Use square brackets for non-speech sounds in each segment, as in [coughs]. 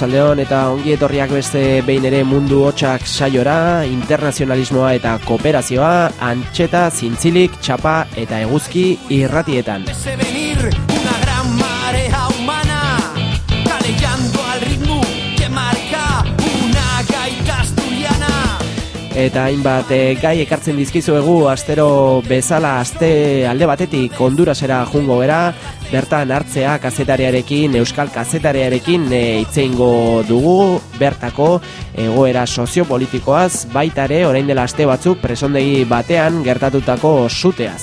Arratsaldeon eta ongi etorriak beste behin ere mundu hotxak saiora, internazionalismoa eta kooperazioa, antxeta, zintzilik, txapa eta eguzki irratietan. Eta hainbat e, gai ekartzen dizkizuegu astero bezala aste alde batetik Hondurasera jungo gera, bertan hartzea kazetariarekin, euskal kazetariarekin e, itzeingo dugu bertako egoera soziopolitikoaz, baita ere orain dela aste batzuk presondegi batean gertatutako suteaz.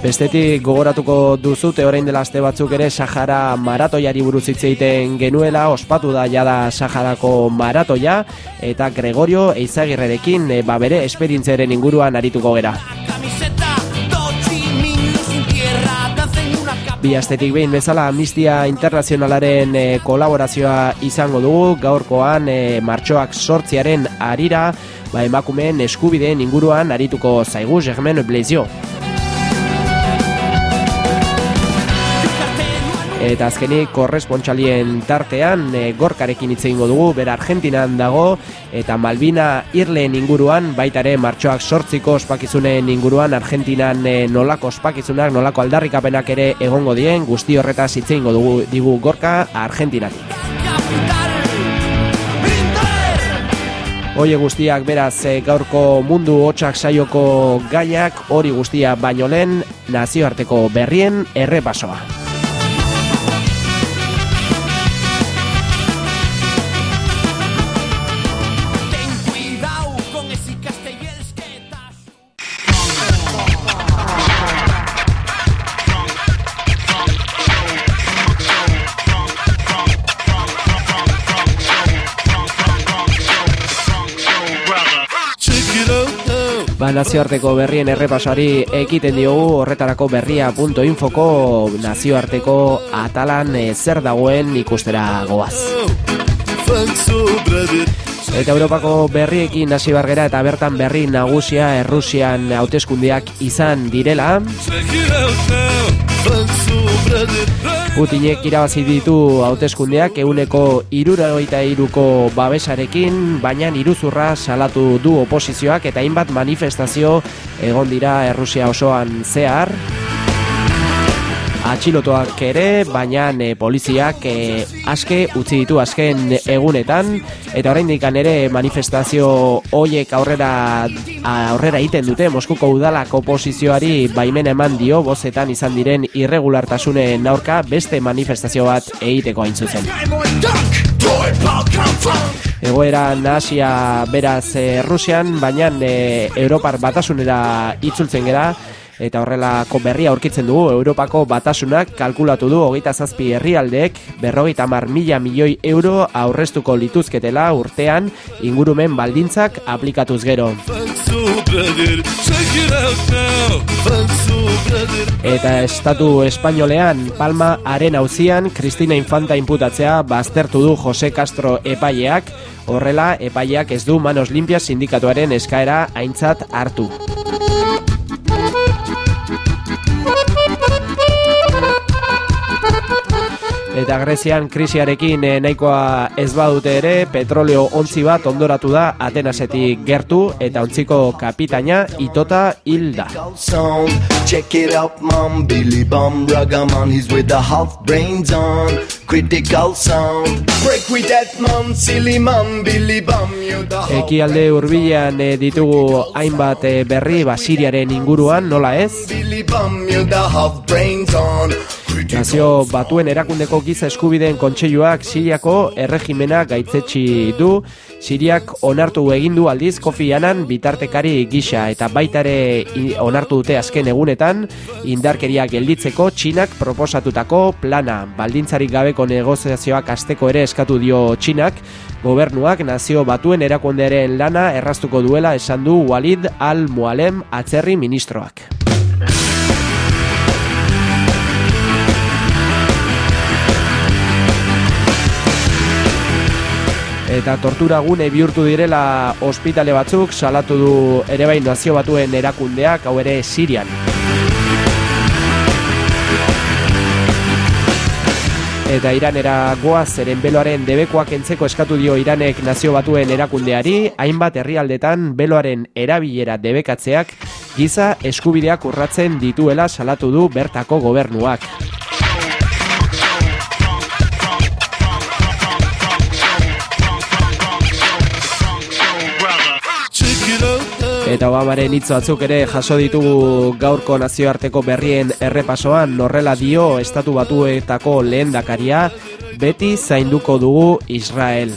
Bestetik gogoratuko duzute orain dela aste batzuk ere Sahara maratoiari buruz hitz egiten genuela, ospatu da jada Saharako maratoia eta Gregorio Eizagirrerekin e, ba bere esperientziaren inguruan arituko gera. Bi astetik behin bezala Amnistia Internazionalaren e, kolaborazioa izango dugu, gaurkoan e, martxoak sortziaren arira, ba emakumeen eskubideen inguruan arituko zaigu Germen Blezio. Eta azkenik korrespontxalien tartean e, gorkarekin hitz egingo dugu, bera Argentinan dago eta Malvina Irleen inguruan, baitare martxoak sortziko ospakizunen inguruan Argentinan e, nolako ospakizunak, nolako aldarrikapenak ere egongo dien, guzti horretaz hitz egingo dugu digu gorka Argentinatik. Oie guztiak beraz e, gaurko mundu hotxak saioko gaiak hori guztia baino lehen nazioarteko berrien errepasoa. Nazioarteko berrien errepasari ekiten diogu horretarako berria.infoko nazioarteko atalan e, zer dagoen ikustera goaz. Eta Europako berriekin hasi bargera eta bertan berri nagusia Errusian hauteskundeak izan direla. Putinek irabazi ditu hauteskundeak euneko iruragoita iruko babesarekin, baina iruzurra salatu du oposizioak eta hainbat manifestazio egon dira Errusia osoan zehar atxilotuak ere, baina e, poliziak e, aske utzi ditu azken egunetan. Eta oraindik ere manifestazio hoiek aurrera aurrera egiten dute. Moskuko udalak oposizioari baimen eman dio bozetan izan diren irregulartasunen aurka beste manifestazio bat egiteko hain zuzen. Egoera nahasia beraz e, Rusian, baina e, Europar batasunera itzultzen gera, eta horrelako berria aurkitzen dugu Europako batasunak kalkulatu du hogeita zazpi herrialdeek berrogeita mar mila milioi euro aurreztuko lituzketela urtean ingurumen baldintzak aplikatuz gero. Eta estatu espainolean Palma Haren hauzian Cristina Infanta inputatzea baztertu du Jose Castro epaileak, horrela epaileak ez du manos limpias sindikatuaren eskaera aintzat hartu. Eta Grezian krisiarekin eh, nahikoa ez badute ere, petroleo ontzi bat ondoratu da Atenasetik gertu eta ontziko kapitaina itota hilda. Check it out, mom, Billy Bum, Ragaman, he's with the half brains on. Critical sound, break with that man, silly man, Billy Bum, you the Eki alde urbilean eh, ditugu hainbat eh, berri basiriaren inguruan, nola ez? Billy Bum, you the half brains on. Nazio batuen erakundeko giza eskubideen kontseiluak Siriako erregimena gaitzetsi du. Siriak onartu egin du aldiz Kofi Annan bitartekari gisa eta baitare onartu dute azken egunetan indarkeria gelditzeko Txinak proposatutako plana. Baldintzarik gabeko negoziazioak asteko ere eskatu dio Txinak. Gobernuak nazio batuen erakundearen lana erraztuko duela esan du Walid al-Mualem atzerri ministroak. Eta tortura gune bihurtu direla ospitale batzuk salatu du ere bai nazio batuen erakundeak hau ere Sirian. Eta Iranera goaz eren beloaren debekoak entzeko eskatu dio Iranek nazio batuen erakundeari, hainbat herrialdetan beloaren erabilera debekatzeak giza eskubideak urratzen dituela salatu du bertako gobernuak. Eta Obamaren hitz batzuk ere jaso ditugu gaurko nazioarteko berrien errepasoan norrela dio estatu batuetako lehen dakaria beti zainduko dugu Israel.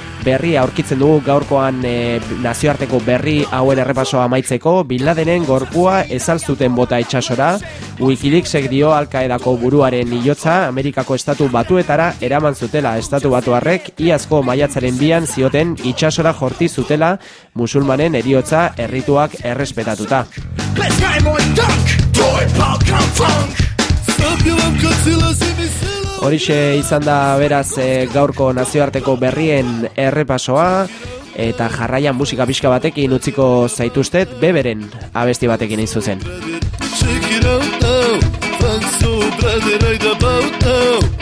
berria aurkitzen dugu gaurkoan e, nazioarteko berri hauen errepasoa amaitzeko. Biladenen gorpua ezalzuten bota itxasora Wikileaksek dio alkaedako buruaren hilotza. Amerikako estatu batuetara eraman zutela estatu batuarrek. Iazko maiatzaren bian zioten itxasora jorti zutela musulmanen eriotza errituak errespetatuta Horixe izan da beraz e, gaurko nazioarteko berrien errepasoa eta jarraian musika pixka batekin utziko zaituztet beberen abesti batekin izuzen. siete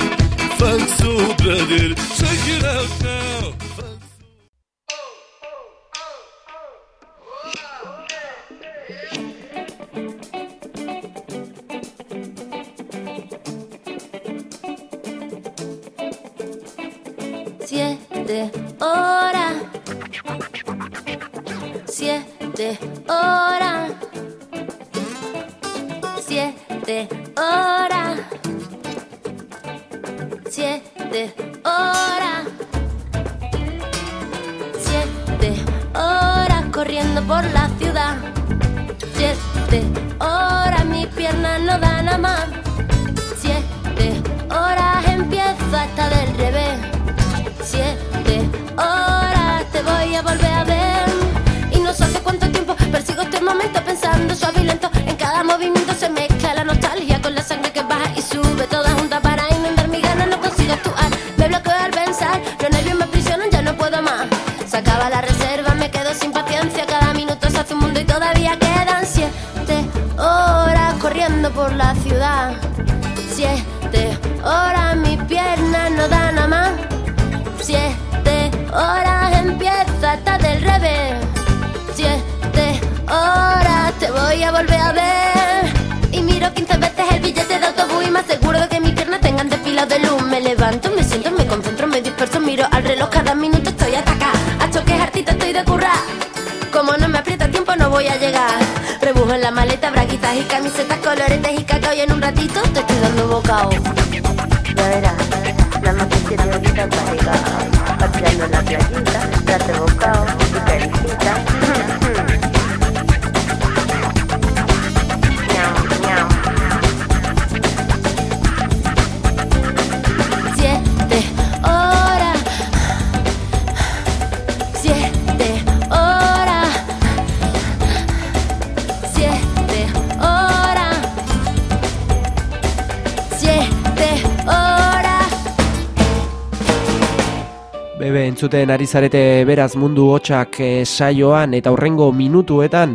entzuten ari zarete beraz mundu hotxak e, saioan eta horrengo minutuetan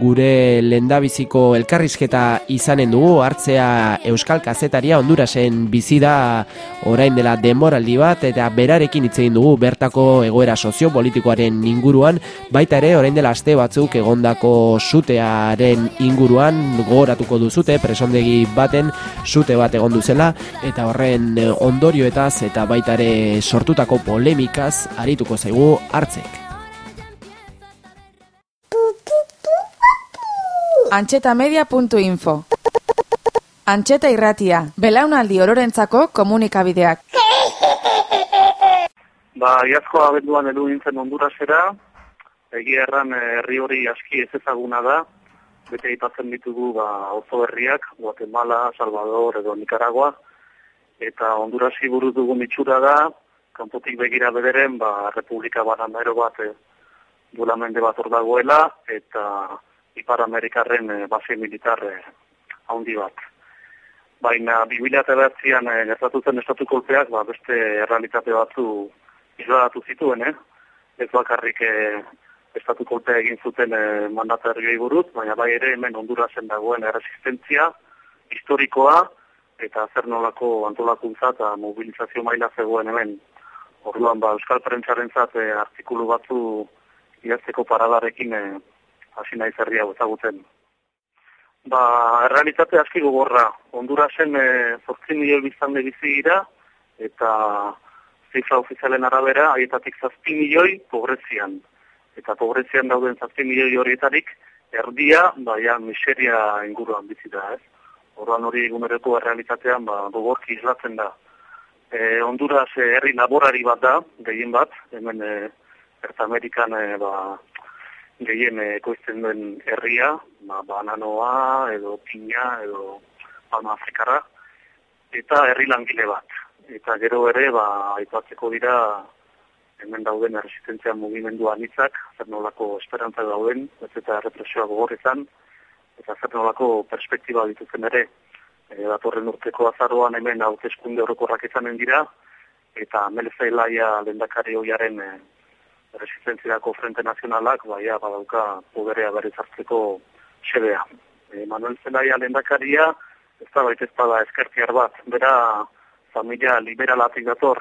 gure lendabiziko elkarrizketa izanen dugu. Hartzea Euskal Kazetaria Hondurasen bizi da. Orain dela denboraldi bat eta berarekin hitz egin dugu bertako egoera soziopolitikoaren inguruan. Baita ere orain dela aste batzuk egondako sutearen inguruan gogoratuko duzute presondegi baten sute bat egon duzela eta horren ondorioetaz eta baita ere sortutako polemik dinamikaz arituko zaigu hartzek. Antxetamedia.info Antxeta irratia, belaunaldi ororentzako komunikabideak. Ba, iazko abenduan edu nintzen ondurasera, egia erran eh, herri hori aski ez ezaguna da, bete ipatzen ditugu ba, oso herriak, Guatemala, Salvador edo Nicaragua, eta ondurasi buruz dugu mitxura da, kanpotik begira bederen, ba, Republika Banamero bat e, mende bat hor dagoela, eta Ipar Amerikarren e, base militar e, handi bat. Baina, 2008an e, gertatutzen estatu kolpeak, ba, beste errealitate batzu izladatu zituen, eh? ez bakarrik e, estatu kolpea egin zuten e, mandatarrioi buruz, baina bai ere hemen ondurazen dagoen erresistentzia historikoa, eta zer nolako antolakuntza eta mobilizazio maila zegoen hemen Orduan, ba, Euskal Prentzaren zat, artikulu batzu idazteko paradarekin e, hasi nahi zerria ezagutzen. Ba, errealitate aski gogorra. Hondurasen e, zortzi milioi biztan bizi gira, eta zifra ofizialen arabera, haietatik zazpi milioi pobrezian. Eta pobrezian dauden zazpi milioi horietarik, erdia, ba, ja, miseria inguruan bizi da, ez? Orduan hori egunereko errealitatean, ba, gogorki islatzen da e, Honduras e, herri laborari bat da, gehien bat, hemen e, Erta Amerikan e, ba, gehien ekoizten duen herria, ba, bananoa edo pina edo palma afrikarra, eta herri langile bat. Eta gero ere, ba, aipatzeko dira, hemen dauden erresistentzia mugimendu anitzak, zer nolako esperantza dauden, ez eta represioa gogorretan, eta zer nolako perspektiba dituzen ere, e, datorren urteko azaroan hemen hauteskunde horrekorrak izanen dira, eta melezailaia lendakari hoiaren e, resistentziako frente nazionalak, baia badauka poderea berriz hartzeko xedea. E, Manuel Zelaia lendakaria, ez da baita ezpada eskertiar bat, bera familia liberalatik dator,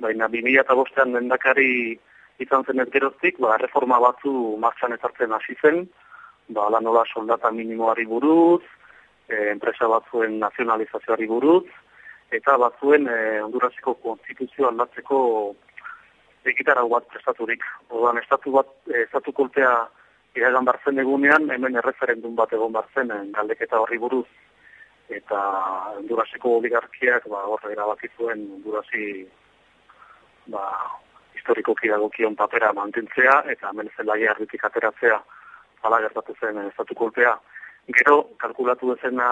baina 2005an lendakari izan zen ez geroztik, ba, reforma batzu martxan ezartzen hasi zen, ba, lanola soldata minimoari buruz, e, enpresa batzuen nazionalizazioari buruz, eta batzuen e, Hondurasiko konstituzio aldatzeko egitarau bat prestaturik. Odan, estatu bat, e, estatu kolpea iragan barzen egunean, hemen erreferendun bat egon barzen, e, galdeketa horri buruz, eta Hondurasiko oligarkiak ba, horre erabakizuen Hondurasi ba, historikoki dagokion papera mantentzea, eta hemen zelaia erditik ateratzea, hala gertatu zen estatu kolpea. Gero, kalkulatu dezena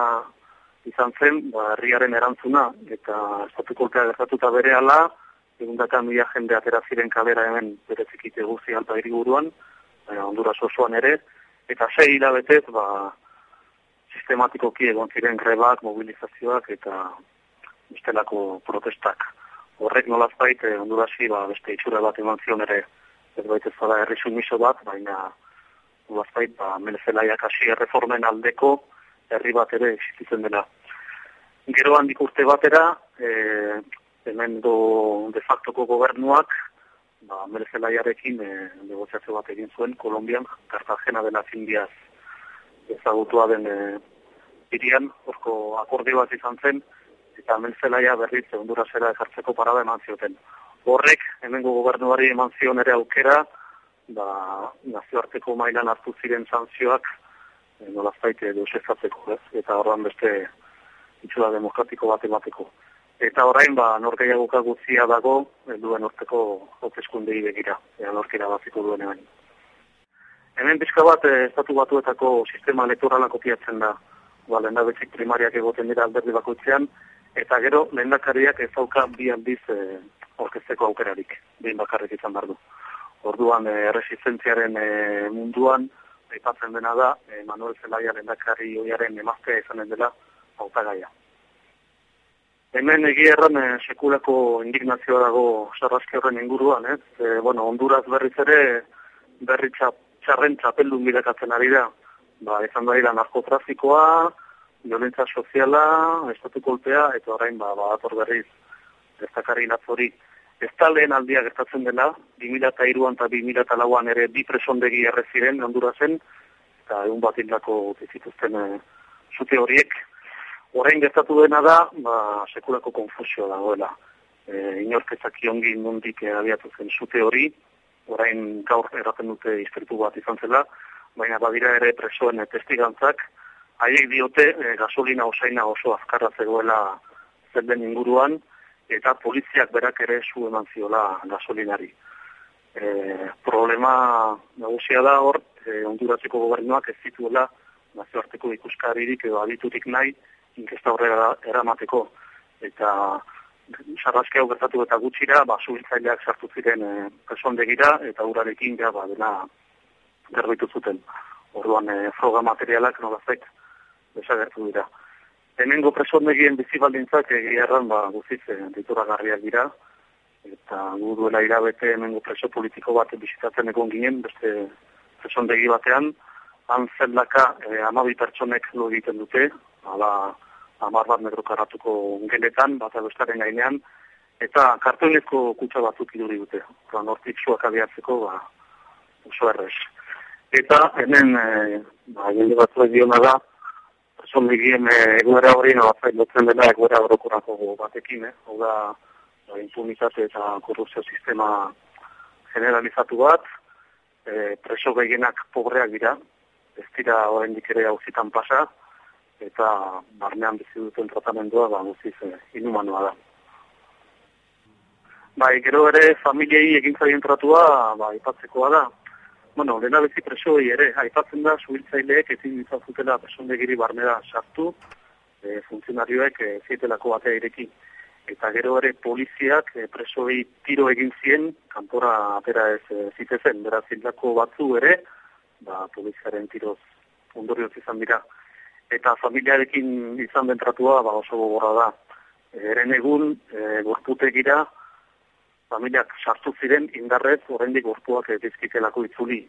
izan zen, ba, herriaren erantzuna, eta estatu kolpea gertatuta bere ala, egun daka mila jende atera ziren kalera hemen berezikite guzi alta iriburuan, baina ondura sosuan ere, eta sei hilabetez, ba, sistematikoki egon ziren grebak, mobilizazioak eta bestelako protestak. Horrek nolaz baite, ondurasi, ba, beste itxura bat eman zion ere, ez baita zara herri sumiso bat, baina Ulazbait, ba, menezelaiak hasi erreformen aldeko herri bat ere existitzen dela. Gero handik urte batera, e, hemen do de factoko gobernuak, ba, menezelaiarekin e, negoziazio bat egin zuen, Kolombian, Cartagena de las Indias ezagutua den e, irian, orko akordio bat izan zen, eta menezelaia berriz Hondurasera ekartzeko parada eman zioten. Horrek, hemengo gobernuari eman zion ere aukera, ba, nazioarteko mailan hartu ziren zantzioak e, eh, nolaztaite edo ez? Eta horren beste itxura demokratiko bat emateko. Eta orain, ba, norgeiagoka guzia dago, duen orteko okeskundei begira, ea norkera baziko duen hemen. Hemen bizka bat, e, estatu batuetako sistema elektorala kopiatzen da, ba, lehen betzik primariak egoten dira alderdi bakoitzean, eta gero, lehen dakariak ez auka bi handiz e, orkesteko aukerarik, behin bakarrik izan behar du. Orduan e, erresistentziaren e, munduan aipatzen dena da e, Manuel Zelaia lehendakari hoiaren emaztea izanen dela hautagaia. Hemen egia erran e, sekulako indignazioa dago sarrazki horren inguruan, ez? E, bueno, Honduras berriz ere berri txarren txapeldun bilakatzen ari da. Ba, izan da dira narkotrafikoa, violentza soziala, estatu kolpea, eta orain, ba, ba, ator berriz, ez dakarri natzori. Ez da lehen aldia gertatzen dela, 2002an eta 2002an ere bi presondegi erreziren, Hondurasen, eta egun bat indako dizituzten e, zute horiek, Orain gertatu dena da, ba, sekulako konfusio dagoela. E, inorkezak iongi nondik abiatu zen zute hori, orain gaur eraten dute iztripu bat izan zela, baina badira ere presoen testigantzak, haiek diote e, gasolina osaina oso azkarra zegoela zen inguruan, eta poliziak berak ere zu eman ziola gasolinari. E, problema nagusia da hor, e, onduratzeko gobernuak ez zituela nazioarteko ikuskaririk edo aditutik nahi, inkesta horrela eramateko eta sarrazke hau gertatu eta gutxira, ba, subiltzaileak sartu ziren e, presondegira eta urarekin ja, ba, dena gerbitu zuten. Orduan, e, froga materialak nolazek desagertu dira. Hemengo presondegien bizibaldintzak egia erran, ba, guziz, e, ditura garriak dira, eta gu duela irabete hemengo preso politiko bat bizitatzen egon ginen, beste presondegi batean, han zeldaka e, amabi pertsonek lo egiten dute, ala amar bat metro karratuko genetan, bat agustaren gainean, eta kartonezko kutsa batzuk iduri dute. Eta nortik zuak abiatzeko, ba, oso errez. Eta hemen, e, ba, jende batzu diona da, son digien e, egoera hori no lotzen dela egoera orokorako batekin, eh? Hau da, ba, impunitate eta korrupzio sistema generalizatu bat, e, preso gehienak pobreak dira, ez dira horrendik ere hauzitan pasa, eta barnean bizi duten tratamendua ba guziz eh, inhumanoa da. Bai, gero ere familiei egin zaien tratua ba aipatzekoa da. Bueno, dena bezi presoi ere, aipatzen da suhiltzaileek ezin izazutela presondegiri barnera sartu, e, funtzionarioek e, zietelako batea ireki. Eta gero ere poliziak e, presoi tiro egin zien, kanpora atera ez e, zitezen, beraz hildako batzu ere, ba, poliziaren tiroz ondorioz izan dira eta familiarekin izan bentratua ba oso gogorra da. Eren egun, e, gorputegira, familiak sartu ziren indarrez, horrendik gorpuak edizkitelako itzuli.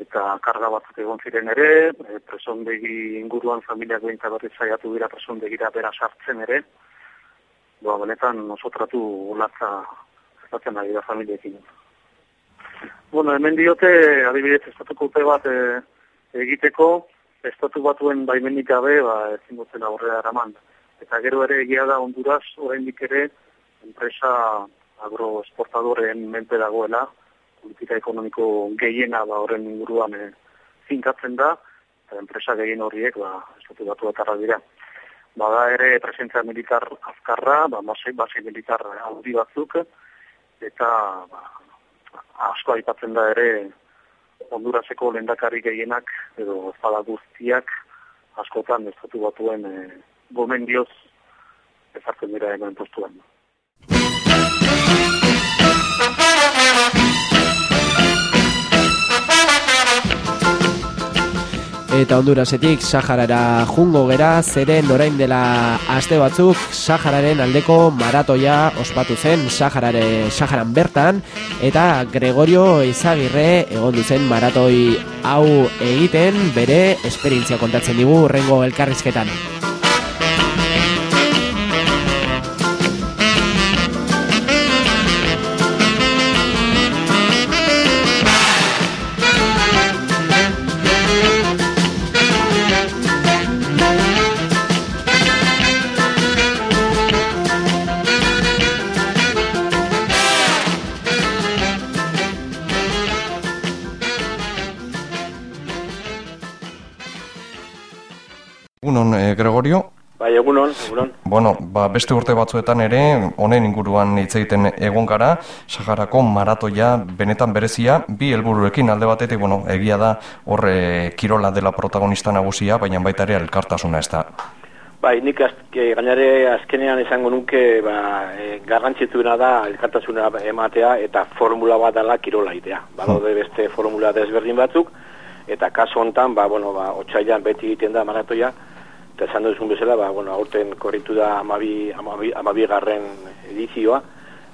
Eta karga batzuk egon ziren ere, e, presondegi inguruan familiak behin berriz zaiatu dira presondegira bera sartzen ere, ba, benetan oso tratu latza estatzen ari da familiekin. Bueno, hemen diote, adibidez, estatuko bat e, egiteko, estatu batuen baimenik gabe, ba, ezin dutzen aurrera eraman. Eta gero ere egia da Honduras, oraindik ere, enpresa agroesportadoren mente dagoela, politika ekonomiko gehiena ba, horren inguruan e, zinkatzen da, eta enpresa gehien horriek, ba, estatu batu atarra dira. Bada ere presentzia militar azkarra, ba, base, base militar haudi batzuk, eta ba, asko aipatzen da ere Honduraseko lendakari gehienak edo zala guztiak askotan estatu batuen e, gomendioz ezartzen dira hemen postuan. Eta Hondurasetik Saharara jungo gera, zeren orain dela aste batzuk Sahararen aldeko maratoia ospatu zen Saharare Saharan bertan eta Gregorio Izagirre egon duzen maratoi hau egiten bere esperientzia kontatzen digu urrengo elkarrizketan. Gregorio? Bai, egunon, egunon. Bueno, ba, beste urte batzuetan ere, honen inguruan hitz egiten egon gara, Saharako maratoia benetan berezia, bi helburuekin alde batetik, bueno, egia da horre kirola dela protagonista nagusia, baina baita ere elkartasuna ez da. Bai, nik azke, gainare azkenean izango nuke ba, e, garrantzituena da elkartasuna ematea eta formula bat dela kirola idea. Badaude hmm. beste formula desberdin batzuk, eta kaso hontan, ba, bueno, ba, otxailan beti egiten da maratoia, eta esan duzun bezala, ba, bueno, aurten korritu da amabi, amabi, amabi garren edizioa,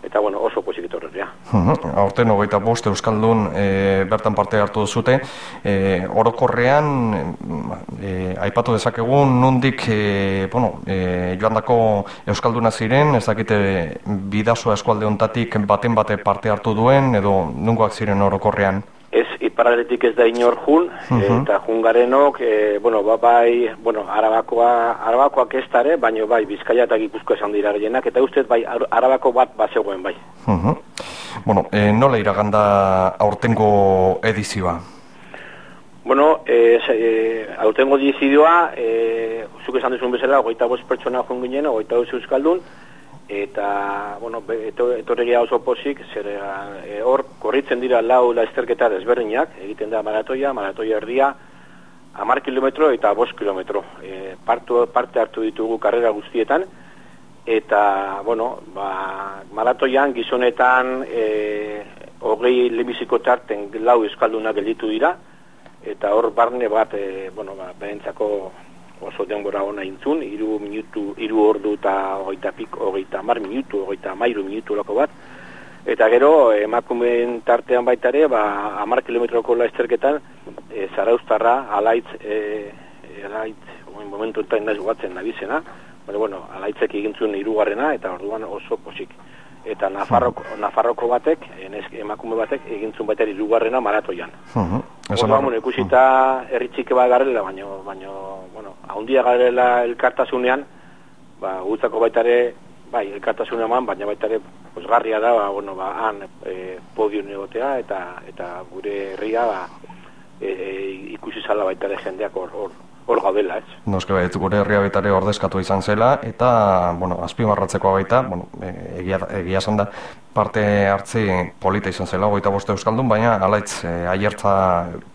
eta bueno, oso posik etorretea. Mhm, Aurten hogeita bost Euskaldun e, bertan parte hartu duzute, e, orokorrean e, aipatu dezakegun nundik e, bueno, e, joan dako Euskalduna ziren, ez dakite bidazoa eskualde ontatik baten bate parte hartu duen, edo nungoak ziren orokorrean? Ez, iparaletik ez da inor jun, Mhm. eta jun garenok, e, bueno, ba, bai, bueno, arabakoa, arabakoak ez dare, baino bai, bizkaia eta gipuzko esan dira gehienak, eta ustez bai, ar- arabako bat bazegoen bai. Mhm. Bueno, e, nola iraganda aurtengo edizioa? Bueno, e, e, aurtengo dizidioa, e, zuk esan duzun bezala, hogeita bost pertsona jun ginen, hogeita bost euskaldun, eta, bueno, be- eto, etorregia oso posik, zer e, hor, korritzen dira lau laizterketa desberdinak, egiten da maratoia, maratoia erdia, amar kilometro eta bost kilometro. E, partu, parte hartu ditugu karrera guztietan, eta, bueno, ba, maratoian gizonetan e, hogei lebiziko tarten lau euskaldunak gelditu dira, eta hor barne bat, e, bueno, ba, behentzako oso denbora ona intzun, iru minutu, iru ordu eta hogeita pik, hogeita mar minutu, hogeita mairu minutu lako bat, eta gero emakumeen tartean baita ere, ba, amar kilometroko laizterketan, e, zaraustarra, alaitz, e, alaitz, oin momentu enten naiz guatzen nabizena, bueno, bueno, alaitzek egintzun hirugarrena eta orduan oso posik. Eta Nafarroko, Nafarroko batek, enez, emakume batek, egintzun baita hirugarrena maratoian. Esan Orduan, behar- bueno, ikusita herri txiki bat garela, baino, baino, haundia garela elkartasunean, ba, gutzako baita ere, bai, elkartasun eman, baina baita ere, posgarria da, ba, bueno, ba, han e, podium egotea, eta, eta gure herria, ba, e, e, ikusi zala baita ere jendeak hor, hor, hor gaudela, ez? Noske bait, gure herria baitare ordezkatu izan zela, eta, bueno, azpimarratzekoa baita, bueno, e, egia, egia esan da, parte hartze polita izan zela, goita boste euskaldun, baina alaitz e, aiertza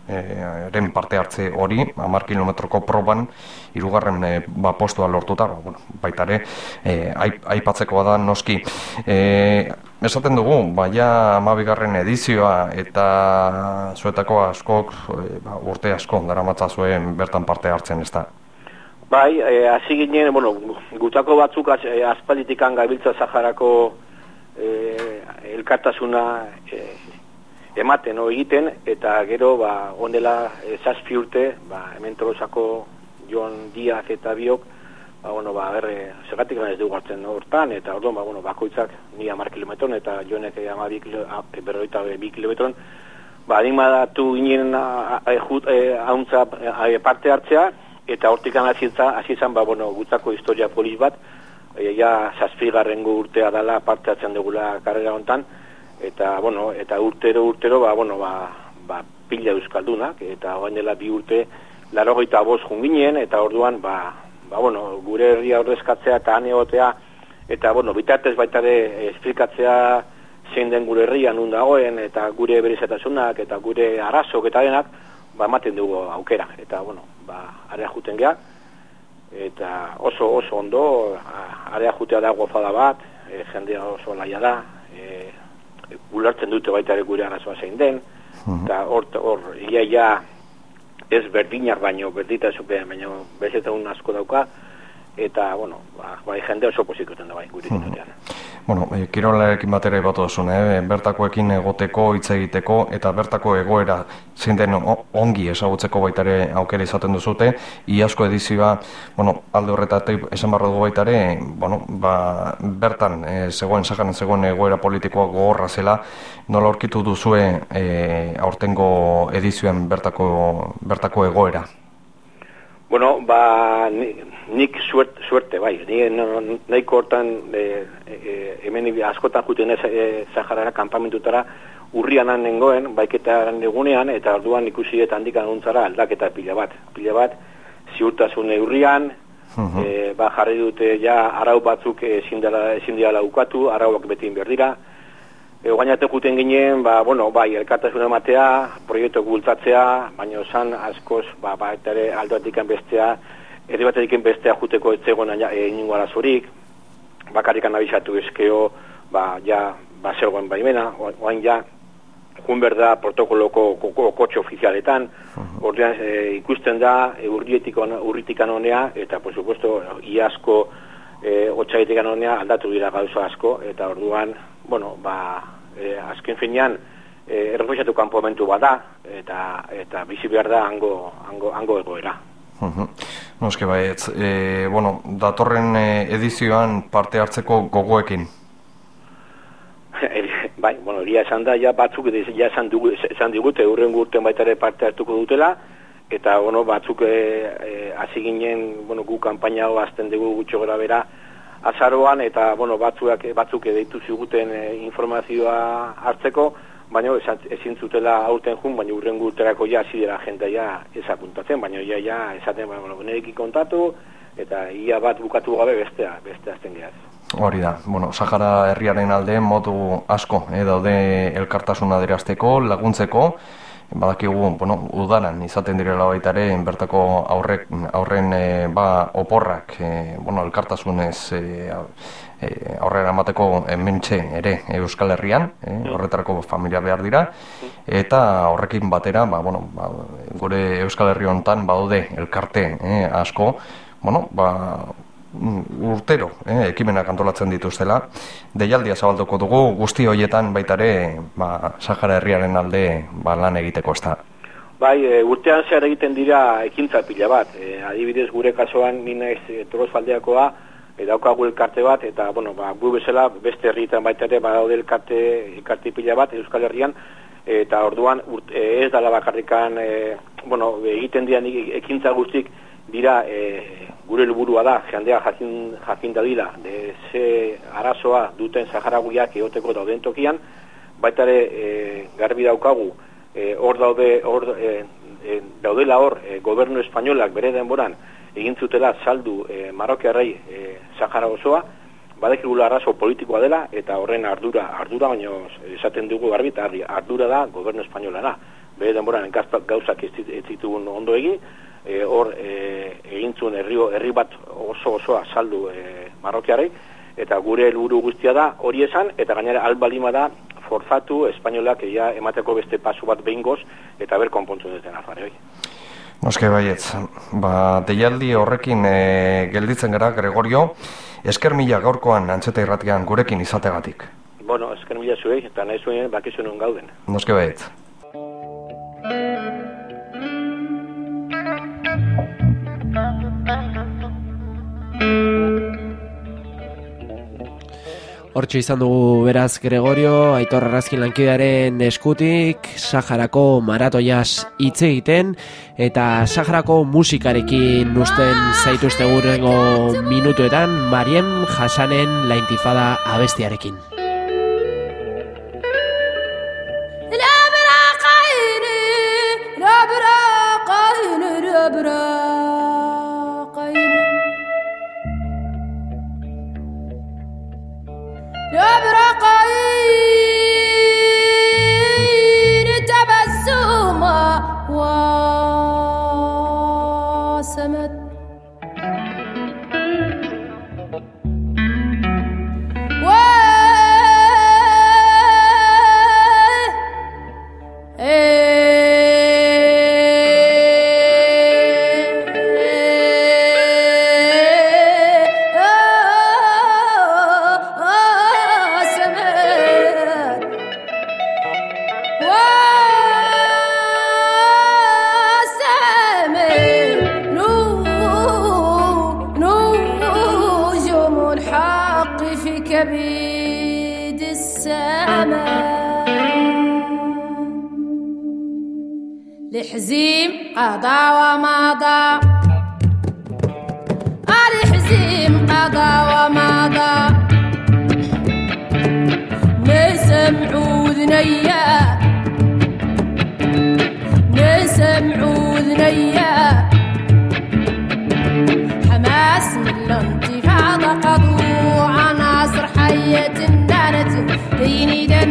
e, parte hartze hori, amar kilometroko proban, irugarren e, ba, postua lortuta, ba, bueno, baitare, e, aip, aipatzekoa da noski. E, esaten dugu, baina amabigarren edizioa eta zuetako askok, e, ba, urte asko, dara zuen bertan parte hartzen, ez da? Bai, eh, hasi ginen, bueno, gutako batzuk az, eh, aspalitikan gabiltza Saharako eh, elkartasuna eh, ematen o egiten, eta gero, ba, ondela eh, zazpi urte, ba, hemen tolosako Jon Diaz eta biok, ba, bueno, ba, berre, zergatik ez dugu hartzen hortan, eta orduan, ba, bueno, bakoitzak ni amar kilometron, eta jonek ama bi kilo, a- berroita bi kilometron, ba, animatu ginen eh, hauntza eh, parte hartzea, eta hortik hasi izan, ba, bueno, gutzako historia polis bat, e, ja zazpigarrengo urtea dala parte hartzen dugula karrera hontan, eta, bueno, eta urtero, urtero, ba, bueno, ba, ba, pila euskaldunak, eta orain dela bi urte, laro bost junginen, eta orduan, ba, ba, bueno, gure herria ordezkatzea eta han egotea, eta, bueno, bitartez baita ere esplikatzea zein den gure herria nun dagoen, eta gure berezetasunak, eta gure arrazok eta denak, ba, ematen dugu aukera, eta, bueno, ba, area juten geha, eta oso oso ondo area jutea da gozada bat e, jendea oso laia da e, ulertzen dute baita ere gure arazoa zein den eta hor hor ia ia ez berdinak baino berditasun baino bezetasun asko dauka eta bueno ba, bai jende oso posikoten da bai gure ikutean Bueno, e, kirolarekin batera ibatu duzun, eh? bertakoekin egoteko, hitz egiteko, eta bertako egoera zein den ongi ezagutzeko baitare aukera izaten duzute, iazko edizioa, bueno, alde horretatik esan barra dugu baitare, bueno, ba, bertan e, zegoen, sakan zegoen egoera politikoa gogorra zela, nola aurkitu duzue e, aurtengo edizioan bertako, bertako egoera? Bueno, ba, ni, nik suerte, suerte bai, ni nahiko hortan e, e, hemen ibi- askotan juten ez e, Zaharara kanpamentutara urrian han nengoen, baiketaren egunean, eta orduan ikusi eta handik anuntzara aldaketa pila bat. Pila bat, ziurtasun urrian, e, ba, jarri dute ja arau batzuk ezin dela, ezin dela ukatu, arauak beti behar E, Gainate juten ginen, ba, bueno, bai, elkartasuna ematea, proiektu bultzatzea, baina zan askoz, ba, ba, eta ere aldoatik bestea, herri batetik bestea juteko ez zegoen e, inungo arazorik, bakarrik anabizatu ezkeo, ba, ja, ba, zegoen baimena, oa- oain ja, jun berda protokoloko koko, kotxe ofizialetan, ordean e, ikusten da e, urritikan honea, eta por supuesto iasko e, otxaitikan honea aldatu dira gauza asko, eta orduan, bueno, ba, e, azken finean, e, errefusiatu kanpoamentu bada, eta, eta bizi behar da hango, hango, hango egoera. Mhm. Noske baietz, e, bueno, datorren edizioan parte hartzeko gogoekin? [laughs] bai, bueno, egia esan da, ja batzuk ja esan, dugu, esan digute, urren gurten baita ere parte hartuko dutela, eta, bueno, batzuk e, e, ginen, bueno, gu kampaina azten dugu gutxo gara bera, azaroan, eta, bueno, batzuak, batzuk edaitu ziguten e, informazioa hartzeko, baina ezin zutela aurten jun, baina urren gurterako ja hasi dira jendea ja ezapuntatzen, baina ja, ja esaten, bueno, nerekin kontatu, eta ia bat bukatu gabe bestea, bestea azten gehaz. Hori da, bueno, Sahara herriaren alde modu asko eh, daude elkartasuna dirazteko, laguntzeko, badakigu, bueno, udaran izaten direla baita ere, bertako aurrek, aurren e, ba, oporrak, e, bueno, elkartasunez e, e, aurrera emateko hementxe ere Euskal Herrian, e, horretarako familia behar dira, eta horrekin batera, ba, bueno, ba, gure Euskal Herri honetan badaude elkarte e, asko, bueno, ba, urtero eh, ekimenak antolatzen dituztela. Deialdia zabalduko dugu guzti hoietan baitare ba, Sahara herriaren alde ba, lan egiteko ez da. Bai, e, urtean zehar egiten dira ekintza pila bat. E, adibidez gure kasuan nina ez e, faldeakoa, e, daukagu elkarte bat, eta bueno, ba, gu bezala beste herritan baitare badaude elkarte, elkarte pila bat Euskal Herrian, eta orduan e, ez dala bakarrikan e, bueno, egiten dian ekintza guztik dira e, gure helburua da jendea jakin jakin dadila de ze arazoa duten saharaguiak eoteko dauden tokian baita ere e, garbi daukagu e, hor daude hor e, e, daudela hor e, gobernu espainolak bere denboran egin zutela saldu e, Marokiarrei e, Sahara osoa badekigula arazo politikoa dela eta horren ardura ardura baino esaten dugu garbi ardura da gobernu espainolana bere denboran gauzak ez ditugun ondo egin e, hor e, egin zuen herri, herri bat oso osoa saldu e, marrokiarei, eta gure helburu guztia da hori esan, eta gainera albalima da forzatu espainolak eia emateko beste pasu bat behingoz, eta ber konpontu duten afare hori. Noske baietz, ba, deialdi horrekin e, gelditzen gara, Gregorio, esker mila gaurkoan antzeta irratian gurekin izategatik. Bueno, esker mila zuei, eta nahi zuen bakizun gauden. Noske baietz. Hortxe izan dugu beraz Gregorio, Aitor Arrazkin lankidearen eskutik, Saharako maratoiaz hitz egiten, eta Saharako musikarekin usten zaituzte gurrengo minutuetan, Mariem Hasanen la intifada abestiarekin. اذنيا نسمع حماس الانتفاضه قضوا عناصر حيه ديني ديني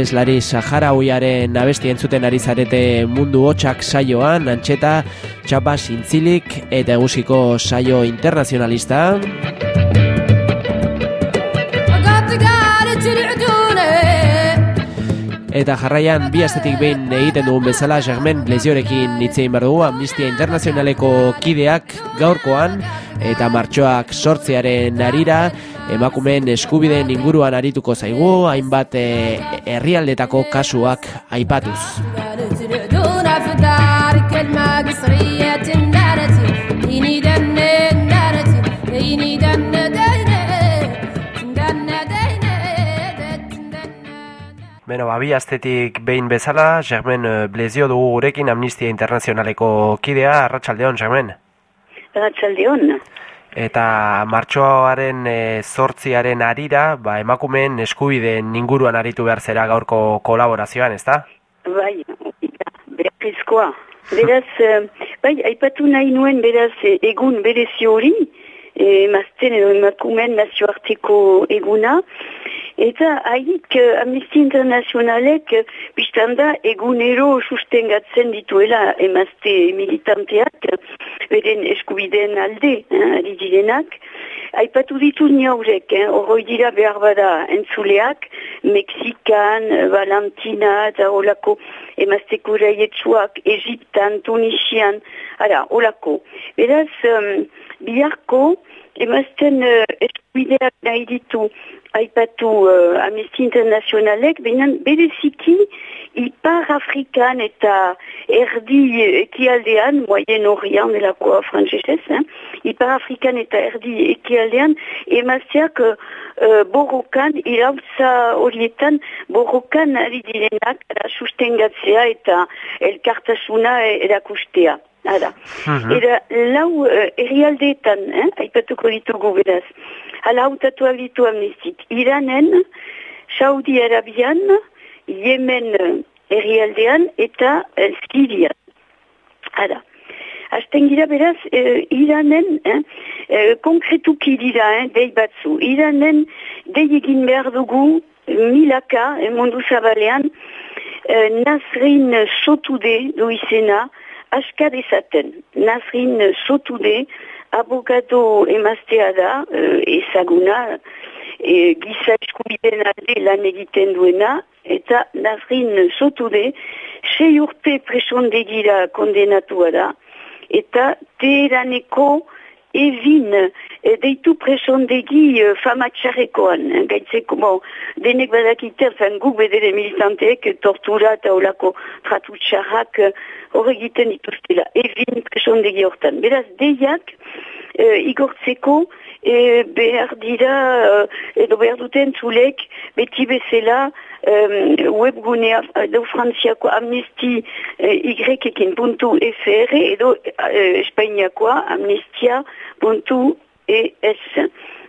abeslari Saharaoiaren abesti entzuten ari zarete mundu hotxak saioan, antxeta, txapa zintzilik eta egusiko saio internazionalista. Eta jarraian bi astetik behin egiten dugun bezala Germen Blesiorekin hitzein behar dugu Amnistia Internazionaleko kideak gaurkoan eta martxoak sortzearen arira emakumeen eskubideen inguruan arituko zaigu, hainbat eh, herrialdetako kasuak aipatuz. Beno, ba, abi astetik behin bezala, Germen eh, Blezio dugu gurekin Amnistia Internazionaleko kidea, arratsaldeon Germen. Arratxaldeon. Eta martxoaren e, zortziaren arira, ba, emakumeen eskubideen inguruan aritu behar zera gaurko kolaborazioan, ezta? Bai, beharrezkoa. Beraz, [laughs] eh, bai, aipatu nahi nuen beraz eh, egun berezi hori, eh, emazten edo emakumen nazioarteko eguna, eta haik eh, Amnesty Internazionalek eh, biztanda egunero sustengatzen dituela emazte militanteak, eh, beren eskubideen alde, eh, ari direnak, Aipatu ditu niaurek, eh? horroi dira behar bada entzuleak, Mexikan, Valentina eta olako emazteko raietsuak, Egiptan, Tunisian, ara, olako. Beraz, um, biharko, emazten uh, eskubideak nahi ditu, aipatu uh, Amnesty Internazionalek, behinan bereziki, Ipar Afrikan eta erdi ekialdean, moyen orient delakoa frantzesez, eh? Ipar Afrikan eta erdi ekialdean, emazteak uh, uh, borrokan, irautza horietan, borrokan ari direnak sustengatzea eta elkartasuna erakustea. Ara. Era, lau uh, herrialdeetan, eh? aipatuko ditugu beraz, hala hautatuak ditu amnestik, Iranen, Saudi Arabian, Yemen herrialdean eta uh, Sirian. Ara. Azten gira beraz, eh, Iranen, eh, eh, konkretuki dira, eh, dei batzu. Iranen, dei egin behar dugu, milaka, eh, mundu zabalean, eh, Nasrin Sotude du izena, aska dezaten. Nasrin Sotude, abogado emaztea da, eh, ezaguna, eh, giza eskubiden alde lan egiten duena, eta Nasrin Sotude, sei urte presondegira kondenatua da, eta Teheraneko Evin, e, deitu presondegi e, famatxarrekoan, eh, gaitzeko, bon, denek badakiter, fen guk bedere militanteek, tortura eta olako tratu txarrak horregiten dituztela. Evin presondegi hortan. Beraz, deiak, e, igortzeko, e, behar dira, e, edo behar duten zulek, beti bezala, um, webgunea edo frantziako amnesti uh, y-ekin puntu fr edo uh, espainiakoa amnestia puntu es.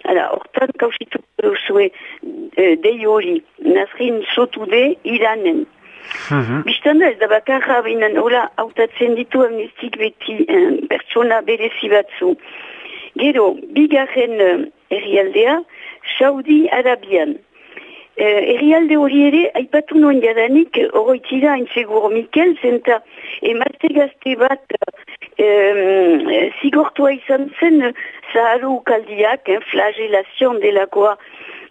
Hala, hortan kausitu zue uh, dei hori, nazrin sotu de iranen. Mhm. Bistanda ez da bakarra binen, hola, hautatzen ditu amnestik beti eh, pertsona berezi batzu. Gero, bigarren eh, herrialdea, Saudi Arabian. Eh, Herrialde hori ere, aipatu nuen jadanik, oroitzira hain Mikel, zenta emazte gazte bat eh, zigortua izan zen zaharu ukaldiak, eh, flagelazion delakoa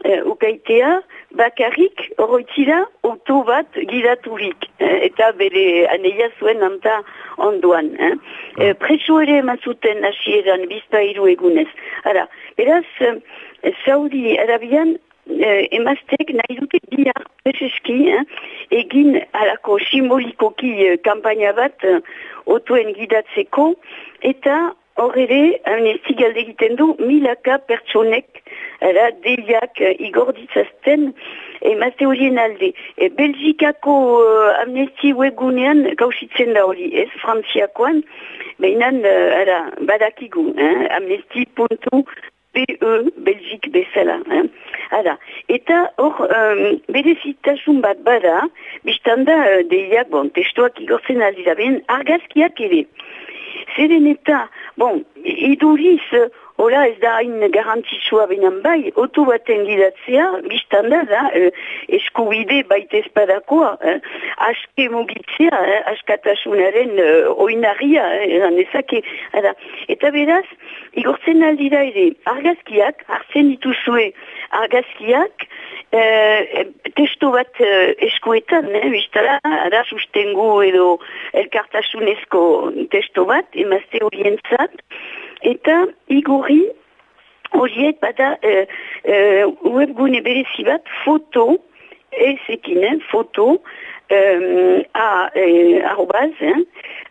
eh, ukaitea, bakarrik oroitzira auto bat gidaturik, eh, eta bere aneia zuen anta onduan. Eh. Eh, preso ere mazuten hasieran bizpa iru egunez. Ara, beraz, eh, Saudi Arabian eh, emaztek nahi dute bihar peseski, eh, egin alako simbolikoki eh, kampaina bat eh, otuen gidatzeko, eta hor ere amnesti galde egiten du milaka pertsonek ara, deiak eh, igorditzazten emazte horien alde. E, Belgikako uh, amnesti webgunean gauzitzen da hori, ez frantziakoan, behinan uh, badakigu, eh, amnesti puntu BE, Belgik bezala. Eh? Hala, eta hor, um, berezitasun bat bada, biztanda uh, deiak, bon, testuak igortzen aldira, ben, argazkiak ere. Zeren eta, bon, iduriz, Hola ez da hain garantzitsua benen bai, otu baten gidatzea, biztanda da, eh, eskubide baita espadakoa, eh, aske mugitzea, eh, askatasunaren eh, oinarria, eh, ezake, eta beraz, igortzen aldira ere, argazkiak, hartzen dituzue argazkiak, eh, testo bat eh, eskuetan, eh, biztala, ara sustengu edo elkartasunezko testo bat, emazte horientzat, eta igorri horiek bada uh, uh, webgune berezi bat foto ezekin, eh, foto um, a, eh, arrobaz, eh,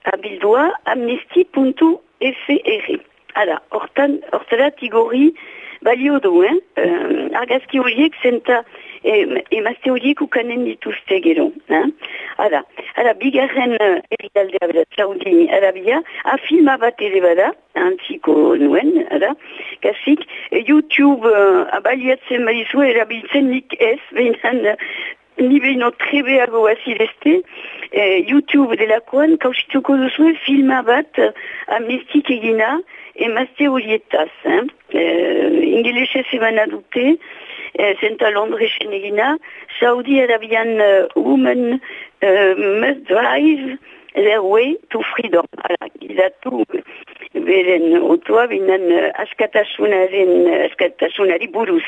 abildua amnesti.fr Hala, hortan, hortarat igorri balio du, eh? um, argazki horiek zenta emazte horiek ukanen dituzte gero. Eh? Hala, hala, bigarren uh, eridaldea bera, Saudi Arabia, afilma bat ere bada, antziko nuen, hala, kasik, YouTube uh, abaliatzen badizu erabiltzen nik ez, [laughs] behinan, ni behino trebeago azileste, eh, YouTube delakoan, kausituko duzu filma bat amnestik egina, emazte horietaz, eh? eh, ingelesez eban adute, Eh, zenta Londresen egina, Saudi Arabian uh, women uh, must drive their way to freedom. Hala, gizatu beren otoa binen uh, askatasunaren, askatasunari buruz.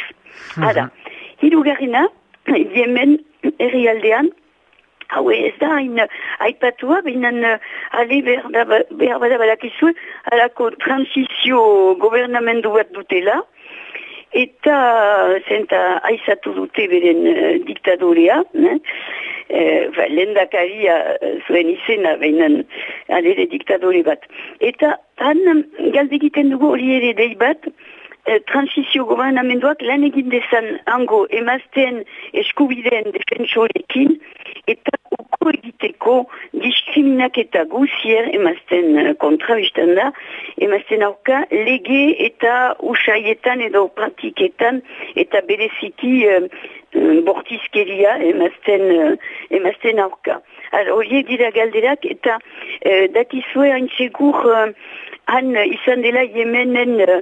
Hala, mm -hmm. hirugarrina, [coughs] Yemen herrialdean, hau ez da hain aipatua, binen uh, ale behar bada badakizue, halako transizio gobernamendu bat dutela, eta zenta aizatu dute beren uh, diktadorea, eh? uh, lendakaria uh, zuen izena behinan alere diktadore bat. Eta han galdegiten dugu hori ere dei bat, uh, transizio gobernamenduak lan egin dezan ango emazten eskubideen defensorekin, eta uko egiteko diskriminak eta guzier emazten eh, kontra biztan da, emazten auka lege eta usaietan edo praktiketan eta bereziki uh, bortizkeria emazten, uh, emazten auka. Horiek dira galderak eta uh, dakizue hain segur uh, han izan dela Yemenen uh,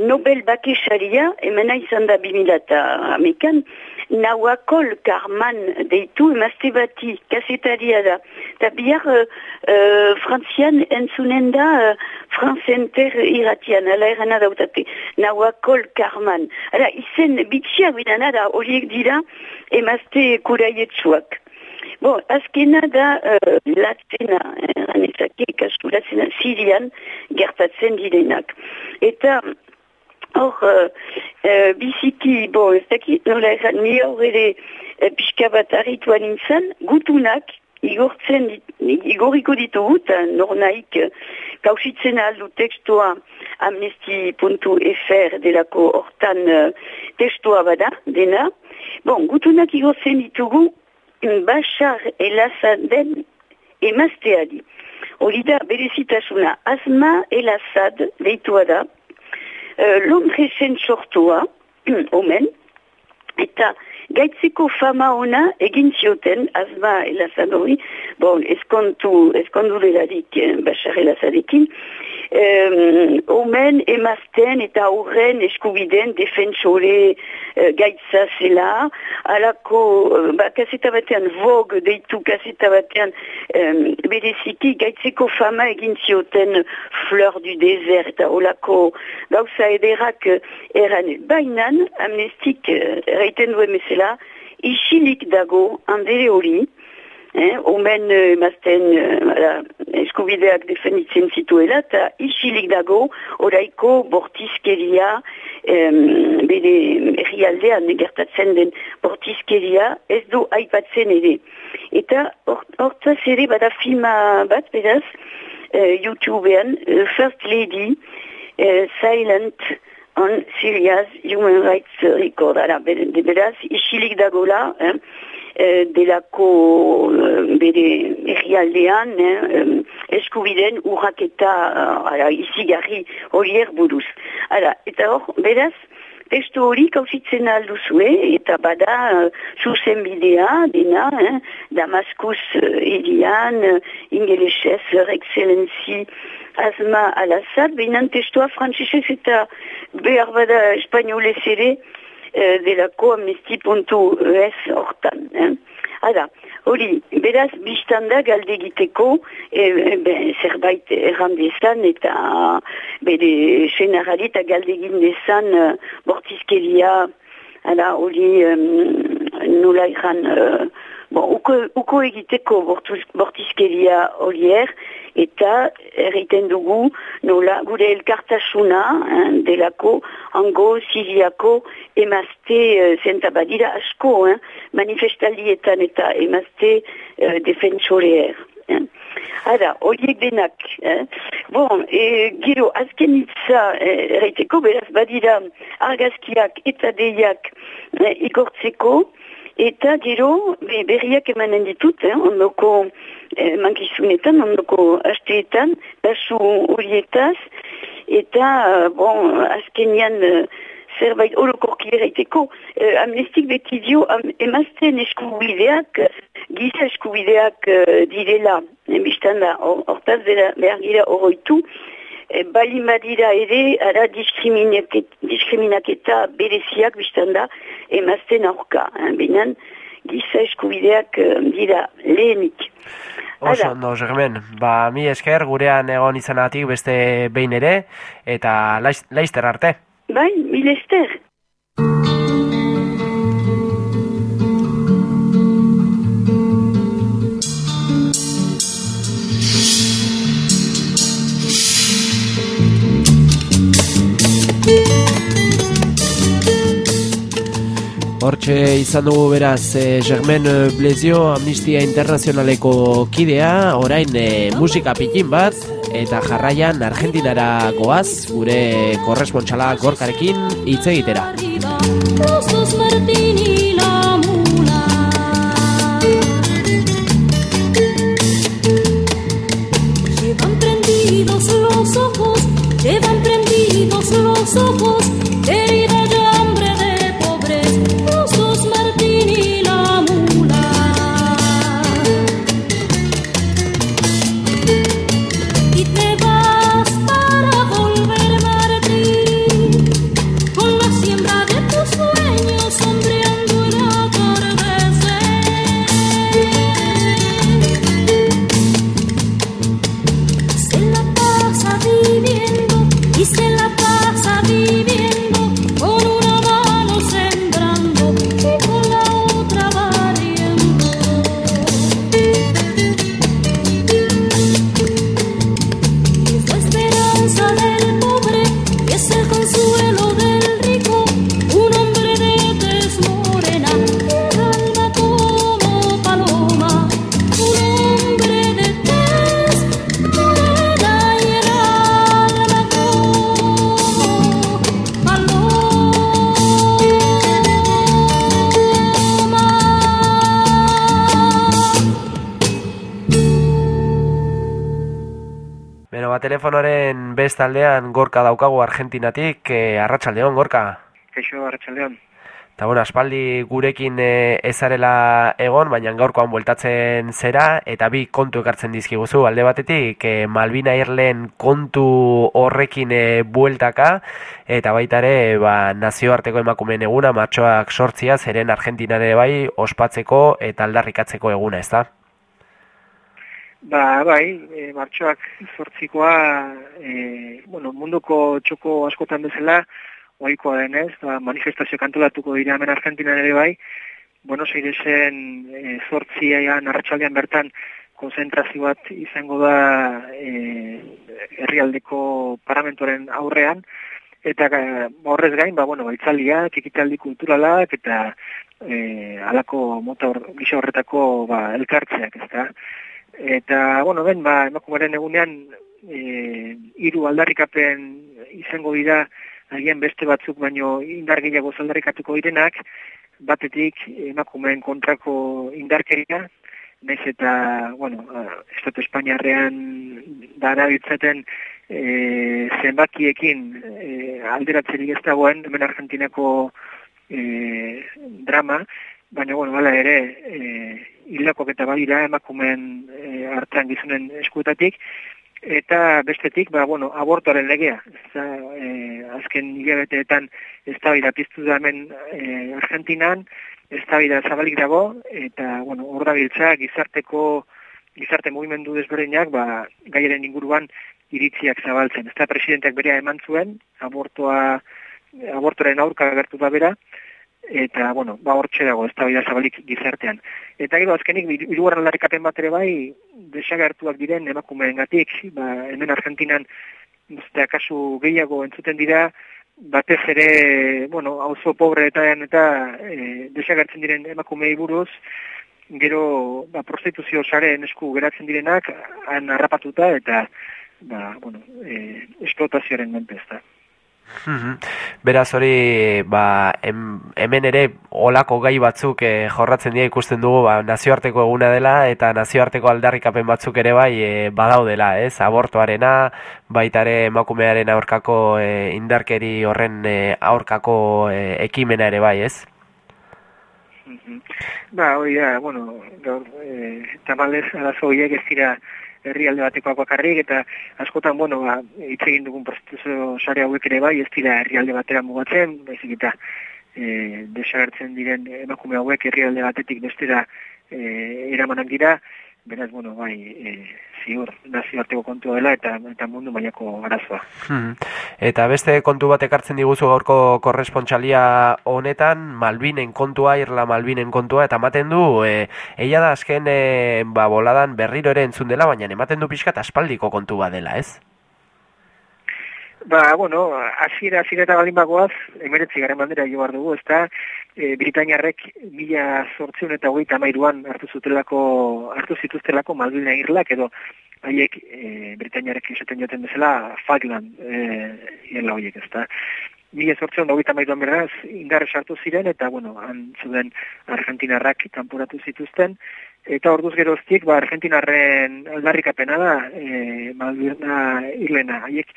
Nobel bakesaria, emena izan da 2000 amekan, Nawakol Karman deitu emazte bati, kasetaria da. Eta bihar uh, uh, frantzian entzunen da uh, franzenter iratian, ala erana dautate. Nawakol Karman. Hala, izen bitxiak bidana da horiek dira emazte kuraietsuak. Bon, azkena da uh, latzena, eh, kasu latzena, sirian gertatzen direnak. Eta hor, uh, uh, biziki, bo, ez dakit nola erran, ni hor ere uh, pixka bat harrituan nintzen, gutunak, igortzen, dit- igoriko ditugu, eta nor nahik uh, kausitzen aldu tekstua amnesti.fr delako hortan uh, tekstua bada, dena. Bon, gutunak igortzen ditugu, Bashar el-Assaden emazteari. Hori da, berezitasuna, Asma el-Assad, deitua da, uh, Londresen sortua, [clears throat] omen, eta gaitzeko fama ona egin zioten, Asma el-Assad hori, bon, eskontu, eskondu delarik eh, Bashar el-Assadekin, um, omen emazten eta aurren eskubiden defensore uh, gaitza zela, alako, uh, ba, kaseta batean Vogue deitu kaseta batean um, bereziki gaitzeko fama egin zioten Fleur du Desert eta olako gauza ederak uh, eran. Bainan amnestik uh, erraiten duen mesela isilik dago handere hori Eh, omen uh, emazten uh, eskubideak defenditzen zituela eta isilik dago oraiko bortizkeria um, bere herrialdean gertatzen den bortizkeria ez du aipatzen ere. Eta hor- hortaz ere bada filma bat beraz uh, YouTubean First Lady uh, Silent on Syria's Human Rights Record. Ara, ber- beraz, isilik dagola, eh, eh, delako eh, bere herrialdean eh, eskubiden urraketa uh, ara, izigarri horiek buruz. Ara, eta hor, beraz, testu hori kausitzen alduzue, eta bada uh, zuzen bidea, dena, eh, Damaskus uh, irian, uh, ingelesez, her Asma al-Assad, behinan testua frantzesez eta behar bada espainolez ere eh, delako amnesti.es hortan. Eh? Hala, hori, beraz, biztanda galde egiteko eh, ben, zerbait errandezan eta bere senarari eta galde egin dezan eh, bortizkeria, hala, hori um, nola erran, eh, bon, uko, uko egiteko bortuz, bortizkeria horier, eta erreiten dugu nola gure elkartasuna eh, delako hango siriako emazte eh, zenta asko eh, manifestaldietan eta emazte eh, defensoreer. Eh. Hada, horiek denak. Eh. Bon, e, gero, azken hitza eh, erraiteko, beraz badira argazkiak eta deiak eh, igortzeko, eta gero be, berriak emanen ditut, eh, ondoko eh, mankizunetan, ondoko hasteetan, basu horietaz, eta, eh, bon, azkenian eh, zerbait orokorki eraiteko, eh, amnestik beti dio am, emazten eskubideak, giza eskubideak eh, direla, ebistan da, hor- hortaz behar gira oroitu, e, bali madira ere, ara diskriminaket- diskriminaketa bereziak biztan da, emazten aurka, eh, benen giza eskubideak eh, dira lehenik. Oso ondo, Germen. Ba, mi esker gurean egon izanatik beste behin ere, eta laiz, laizter arte. Bai, mil ester. Hortxe izan dugu beraz eh, Germen Blezio Amnistia Internazionaleko kidea, orain eh, musika pikin bat, eta jarraian Argentinara goaz, gure korrespontxala gorkarekin hitz egitera. Llevan prendidos los ojos Llevan prendidos los ojos bestaldean gorka daukagu Argentinatik, e, arratsaldeon gorka. Kaixo, Arratxaldeon. Eta bueno, aspaldi gurekin e, ezarela egon, baina gaurkoan bueltatzen zera, eta bi kontu ekartzen dizkiguzu, alde batetik, e, Malvina Irlen kontu horrekin e, bueltaka, eta baita ere, ba, nazioarteko emakumeen eguna, martxoak sortzia, zeren Argentinare bai, ospatzeko eta aldarrikatzeko eguna, ez da? Ba, bai, e, martxoak zortzikoa, e, bueno, munduko txoko askotan bezala, ohikoa denez, ba, manifestazio kantolatuko dira hemen Argentinan ere bai, Buenos Airesen e, zortzian arratsaldean bertan konzentrazio bat izango da e, herrialdeko parlamentoren aurrean, eta e, horrez gain, ba, bueno, baitzaliak, ekitaldi kulturalak, eta e, alako mota hor, gisa horretako ba, elkartzeak, ezta. Eta, bueno, ben, ba, emakumaren egunean, e, hiru aldarrikapen izango dira, agian beste batzuk baino indar gehiago zaldarrikatuko direnak, batetik emakumeen kontrako indarkeria, naiz eta, bueno, Estatu Espainiarrean dara ditzaten e, zenbakiekin e, alderatzerik ez dagoen, hemen Argentinako e, drama, baina, bueno, bala ere, e, hilakok eta badira emakumeen e, hartan gizunen eskuetatik, eta bestetik, ba, bueno, abortoaren legea. Eta, e, azken hilabeteetan ez da piztu da hemen e, Argentinan, ez da zabalik dago, eta, bueno, hor da biltza, gizarteko, gizarte mugimendu desberdinak, ba, gaiaren inguruan iritziak zabaltzen. Ez da presidenteak berea eman zuen, abortoa, abortoren aurka gertu da bera, eta, bueno, ba, hortxe dago, ez da zabalik gizartean. Eta gero, azkenik, irugarren larrikapen bat ere bai, desagertuak diren emakumeen gatik, ba, hemen Argentinan, uste, akasu gehiago entzuten dira, batez ere, bueno, auzo pobre eta eta e, desagertzen diren emakumei buruz, gero, ba, prostituzio saren esku geratzen direnak, han harrapatuta eta, ba, bueno, e, esplotazioaren. Mhm. Beraz hori ba, em, hemen ere olako gai batzuk eh, jorratzen dira ikusten dugu ba, nazioarteko eguna dela eta nazioarteko aldarrikapen batzuk ere bai e, badaudela, ez? Abortoarena, baita ere emakumearen aurkako eh, indarkeri horren eh, aurkako eh, ekimena ere bai, ez? Mhm. Ba, hori da, bueno, gaur, eh, tamalez arazo horiek ez dira herrialde batekoak bakarrik eta askotan bueno ba hitz egin dugun prozesu sare hauek ere bai ez dira herrialde batera mugatzen baizik eta e, desagertzen diren emakume hauek herrialde batetik bestera e, eramanak dira beraz bueno bai e, ziur nazioarteko kontua dela eta eta mundu mailako arazoa. Hmm. Eta beste kontu bat ekartzen diguzu gaurko korrespontsalia honetan Malvinen kontua, Irla Malvinen kontua eta ematen du e, eia da azken e, ba, boladan berriro ere entzun dela baina ematen du pixkat aspaldiko kontu bat dela, ez? Ba, bueno, hasiera hasiera eta baldin bagoaz, emeretzi garen bandera jo behar dugu, ezta, e, Britainiarrek mila sortzion eta hogeita mairuan hartu zutelako, hartu zituztelako Malvina Irlak, edo haiek e, Britainiarek esaten joten bezala Falkland e, irla horiek, ezta. Mila sortzion hogeita mairuan beraz, indarre sartu ziren, eta, bueno, han zuden Argentinarrak kanporatu zituzten, eta orduz geroztik, ba, Argentinarren aldarrikapena da, e, Malvina Irlena, haiek,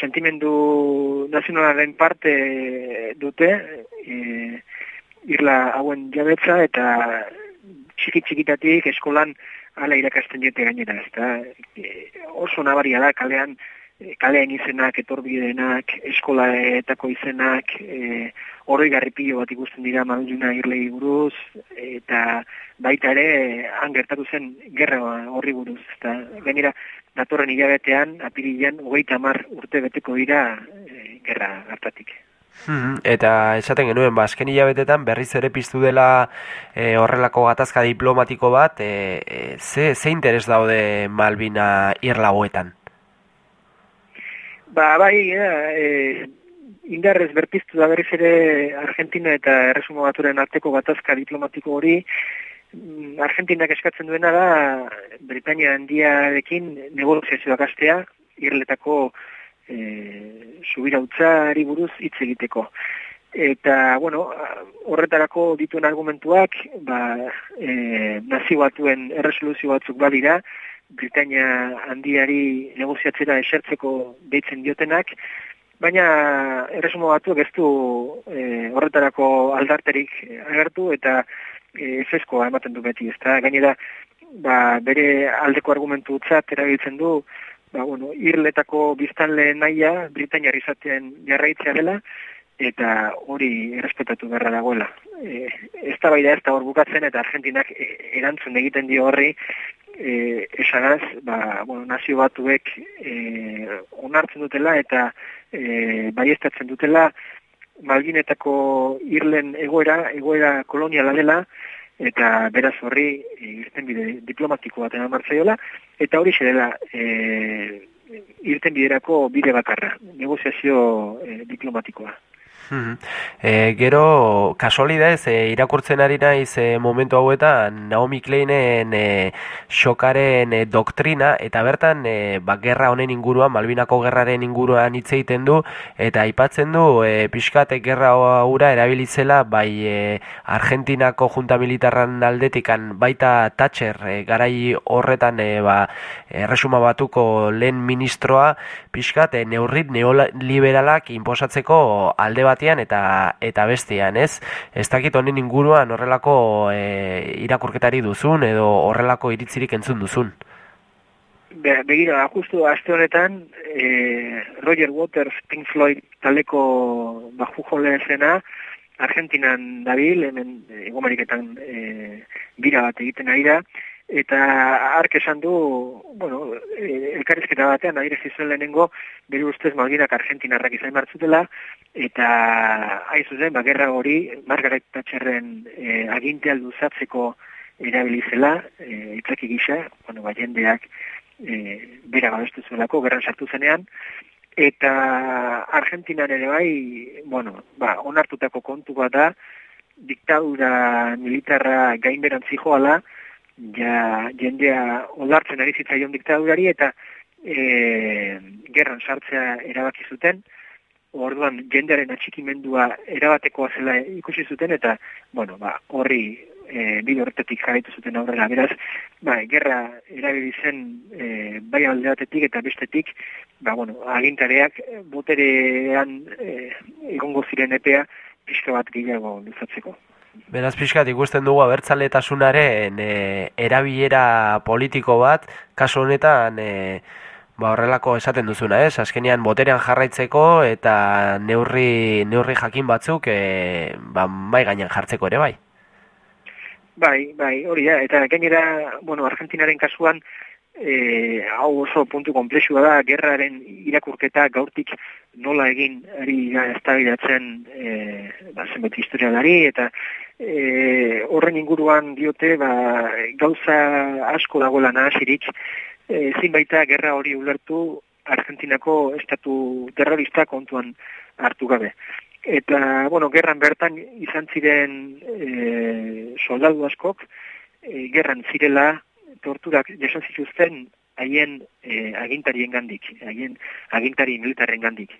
sentimendu nazionalaren parte dute e, irla hauen jabetza eta txiki txikitatik eskolan ala irakasten diote gainera ezta e, oso nabaria da kalean kalean izenak, etorbidenak, eskolaetako izenak, e, horroi garripio bat ikusten dira Maluna irlei buruz, eta baita ere, han gertatu zen gerra horri buruz. Eta gainera, datorren hilabetean, apirilean, hogeita mar urte beteko dira e, gerra hartatik. Hmm, eta esaten genuen, ba, azken hilabetetan berriz ere piztu dela e, horrelako gatazka diplomatiko bat, e, e, ze, ze interes daude Malvina irlagoetan? Ba, bai, e, indarrez berpiztu da berriz ere Argentina eta Erresumo Baturen arteko gatazka diplomatiko hori, Argentinak eskatzen duena da Britania handiarekin negoziazioak astea, irletako e, subira utzari buruz hitz egiteko. Eta, bueno, horretarako dituen argumentuak, ba, e, nazio batuen erresoluzio batzuk badira, Britania handiari negoziatzera esertzeko deitzen diotenak, baina erresumo batuak ez du e, horretarako aldarterik agertu eta e, efeskoa ematen du beti, ezta gainera ba, bere aldeko argumentu utzat erabiltzen du ba, bueno, irletako biztanle naia Britaniar izaten jarraitzea dela eta hori errespetatu beharra dagoela. E, ez da baida ez da hor bukatzen eta Argentinak e, erantzun egiten dio horri e, esanaz, ba, bueno, nazio batuek e, onartzen dutela eta e, baiestatzen dutela Malvinetako irlen egoera, egoera koloniala dela, eta beraz horri e, irtenbide diplomatiko bat eman martzaiola, eta hori dela e, irtenbiderako bide bakarra, negoziazio e, diplomatikoa. E, gero, kasualidez, e, irakurtzen ari naiz e, momentu hauetan Naomi Kleinen e, xokaren e, doktrina, eta bertan, e, ba, gerra honen inguruan, Malbinako gerraren inguruan hitz egiten du, eta aipatzen du, e, pixkate gerra hura erabilitzela, bai e, Argentinako junta militarran aldetikan, baita Thatcher, e, garai horretan, e, ba, erresuma batuko lehen ministroa, pixkat, e, neurrit neoliberalak inposatzeko alde bat batean eta eta bestean, ez? Ez dakit honen inguruan horrelako e, irakurketari duzun edo horrelako iritzirik entzun duzun. Be, begira, justu aste honetan e, Roger Waters, Pink Floyd taleko baju zena, Argentinan dabil, hemen Ego Ameriketan e, bira bat egiten ari da, eta ark esan du, bueno, e, elkarrizketa batean, adire zizuen lehenengo, bere ustez Malvinak Argentinarrak izan martzutela, eta hain zuzen, ba, gerra hori, Margaret Thatcherren e, aginte alduzatzeko erabilizela, e, itzaki gisa, bueno, ba, jendeak e, bera babestu zuelako, gerran sartu zenean, eta Argentinan ere bai, bueno, ba, onartutako kontu bat da, diktadura militarra gainberantzi joala, ja jendea ondartzen ari zitzaion diktadurari eta e, gerran sartzea erabaki zuten, orduan jendearen atxikimendua erabatekoa zela ikusi zuten eta bueno, ba, horri e, bide horretatik jarraitu zuten aurrera. Beraz, ba, gerra erabili zen e, bai alde batetik eta bestetik, ba, bueno, agintareak boterean e, egongo ziren epea pixka bat gehiago luzatzeko. Beraz pixkat ikusten dugu abertzaletasunaren e, erabilera politiko bat, kasu honetan e, ba horrelako esaten duzuna, ez? Azkenean boterean jarraitzeko eta neurri, neurri jakin batzuk e, ba, bai gainean jartzeko ere bai. Bai, bai, hori da, eta gainera, bueno, Argentinaren kasuan, e, hau oso puntu komplexua da, gerraren irakurketa gaurtik nola egin ari eztabaidatzen e, ba, zenbait historialari, eta e, horren inguruan diote ba, gauza asko dagoela nahasirik, e, zinbaita gerra hori ulertu Argentinako estatu terrorista kontuan hartu gabe. Eta, bueno, gerran bertan izan ziren e, soldadu askok, e, gerran zirela torturak jasan zituzten haien e, agintarien gandik, haien agintari militarren gandik.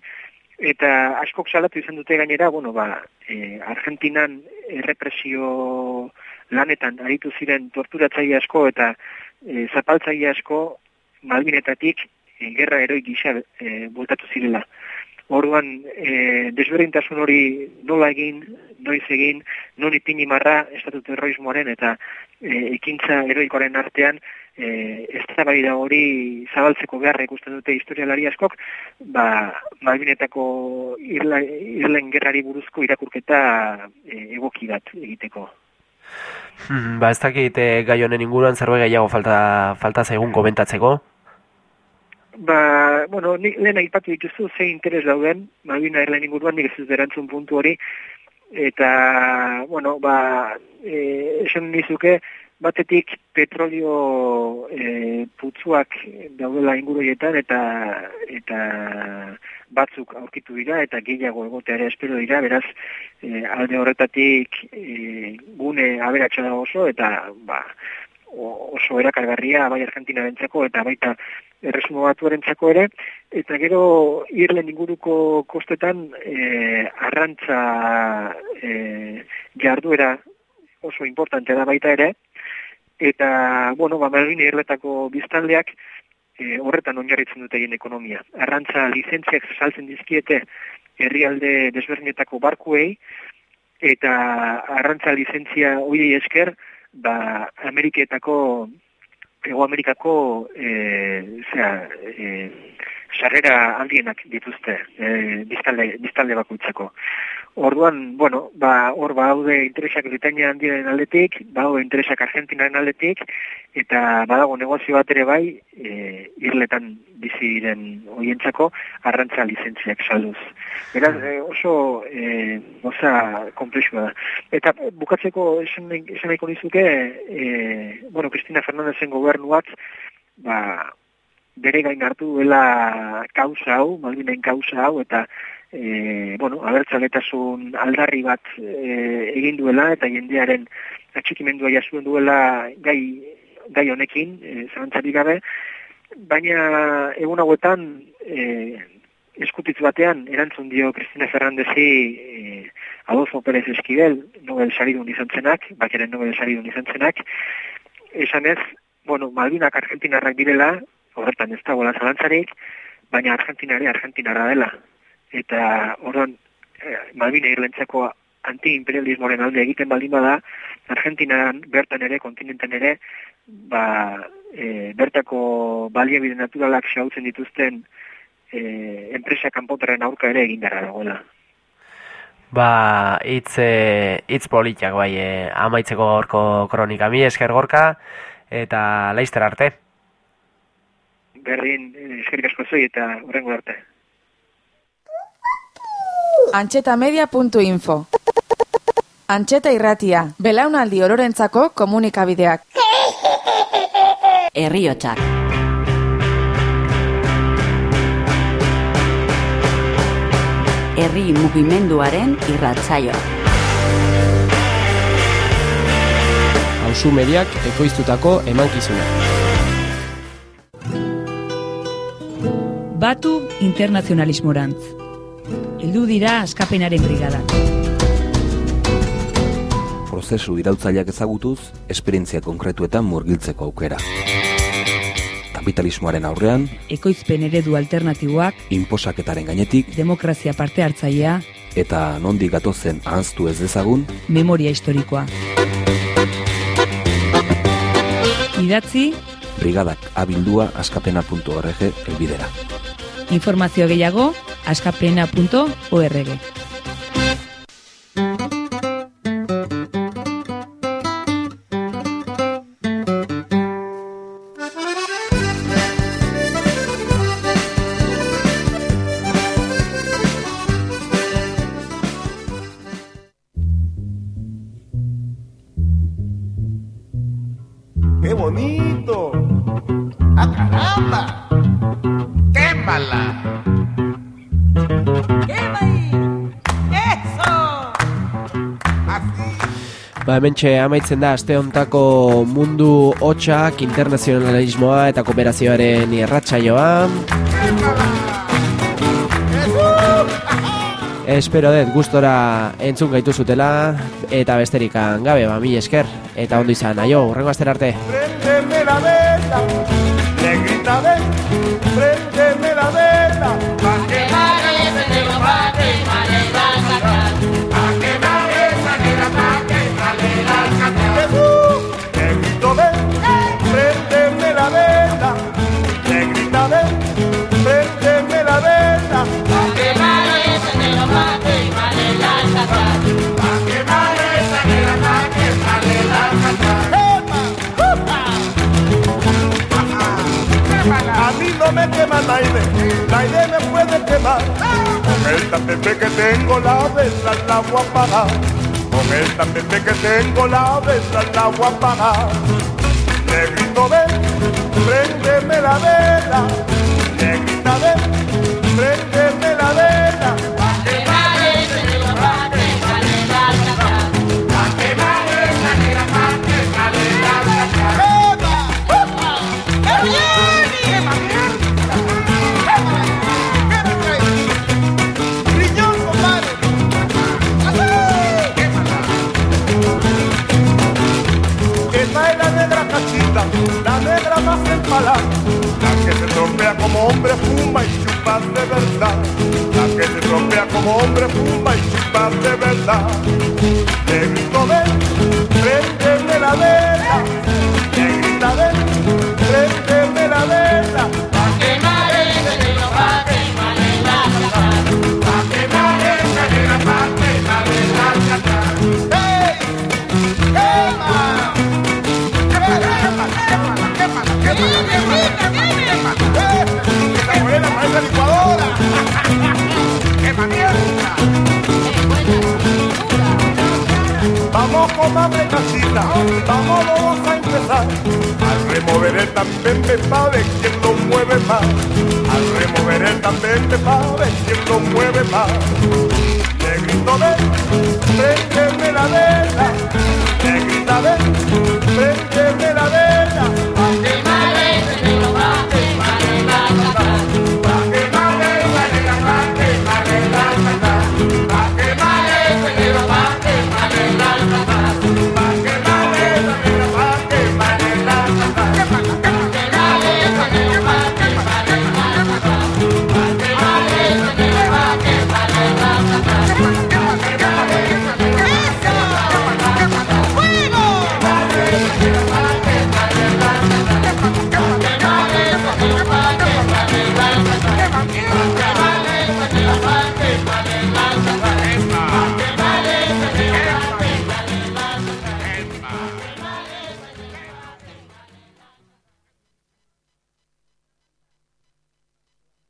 Eta askok salatu izan dute gainera, bueno, ba, e, Argentinan errepresio lanetan aritu ziren torturatzaile asko eta e, zapaltzaile asko Malvinetatik e, gerra eroi gisa e, bultatu zirela. Orduan, e, desberdintasun hori nola egin, noiz egin, non ipini marra estatu terrorismoaren eta e, ekintza eroikoaren artean e, ez da hori zabaltzeko beharra ikusten dute historialari askok, ba, Malvinetako irla, irlen gerrari buruzko irakurketa e, egoki bat egiteko. Hmm, ba, ez dakit gai honen inguruan zerbait gehiago falta, falta zaigun komentatzeko? Ba, bueno, ni lehen aipatu dituzu ze interes dauden, Malvina Airline inguruan nik ez berantzun puntu hori, eta, bueno, ba, e, esan nizuke, batetik petrolio e, putzuak daudela inguruietan eta eta batzuk aurkitu dira eta gehiago egoteare espero dira, beraz e, alde horretatik e, gune aberatsa da oso eta ba, oso erakargarria bai Argentina bentzako eta baita erresumo batuaren ere, eta gero irlen inguruko kostetan e, arrantza e, jarduera oso importante da baita ere, eta, bueno, ba, Malvin Irletako biztanleak e, horretan oinarritzen dute egin ekonomia. Arrantza lizentziak saltzen dizkiete herrialde desberdinetako barkuei, eta arrantza lizentzia hoiei esker, ba, Ameriketako, Ego Amerikako, e, zera, e, sarrera handienak dituzte e, biztalde, biztalde bakoitzako. Orduan, bueno, ba, hor ba haude interesak Britania handiaren aldetik, ba haude interesak Argentinaren aldetik, eta badago negozio bat ere bai, e, irletan bizi diren hoientzako arrantza lizentziak salduz. Beraz, e, oso e, goza komplexua da. Eta bukatzeko esan nahiko nizuke, e, bueno, Cristina Fernandezen gobernuak, ba, bere gain hartu duela kausa hau, Malvinen kausa hau, eta e, bueno, abertzaletasun aldarri bat e, egin duela, eta jendearen atxikimendua jasuen duela gai, gai honekin, e, zalantzarik gabe, baina egun hauetan e, eskutitz batean erantzun dio Cristina Ferrandezi e, Adolfo Pérez Esquivel, Nobel saridun izan zenak, bakeren Nobel saridun izan zenak, esan ez, bueno, Malvinak Argentinarrak direla, horretan ez dagoela zalantzarik, baina Argentinare Argentinarra dela. Eta orduan, eh, Malvina irlentzako anti-imperialismoaren alde egiten baldin bada, Argentinan bertan ere, kontinenten ere, ba, e, bertako baliabide naturalak xautzen dituzten e, enpresa kanpotarren aurka ere egin gara dagoela. Ba, hitz, e, hitz politiak bai, e, amaitzeko gorko kronika. Mi esker gorka, eta laizter arte. Berdin, eh, eskerrik asko zoi eta horrengo arte. Antxetamedia.info Antxeta irratia, belaunaldi ororentzako komunikabideak. Herriotsak. Herri mugimenduaren irratsaioa. Hauzu mediak ekoiztutako emankizuna. Batu internazionalismorantz. Heldu dira askapenaren brigadak. Prozesu iraultzaileak ezagutuz, esperientzia konkretuetan murgiltzeko aukera. Kapitalismoaren aurrean, Ekoizpen eredu alternatiboak, inposaketaren gainetik, demokrazia parte hartzailea, eta nondik gatozen ahaztu ez dezagun, memoria historikoa. Idatzi, brigadak abildua askapena.org elbidera. Informazio gehiago, askapena.org. hementxe amaitzen da aste hontako mundu hotxak, internazionalismoa eta kooperazioaren irratsaioa. Espero dut gustora entzun gaitu zutela eta besterikan gabe, ba, mi esker. Eta ondo izan, aio, urrengo astera arte. Naide, Naide me puede quemar. Con el tapete que tengo la vela la voy a apagar. Con el tapete que tengo la vela la voy a apagar. Negrito ven, préndeme la vela. Negrita ven, como hombre fuma y chupa de verdad. La que se trompea como hombre fuma y chupa de verdad. Negrito buena, vamos a empezar. Al remover el también te sabe quien lo mueve más. Al remover el también te sabe quien lo mueve más. Negrito ven, prendeme la vela. Negrita ven,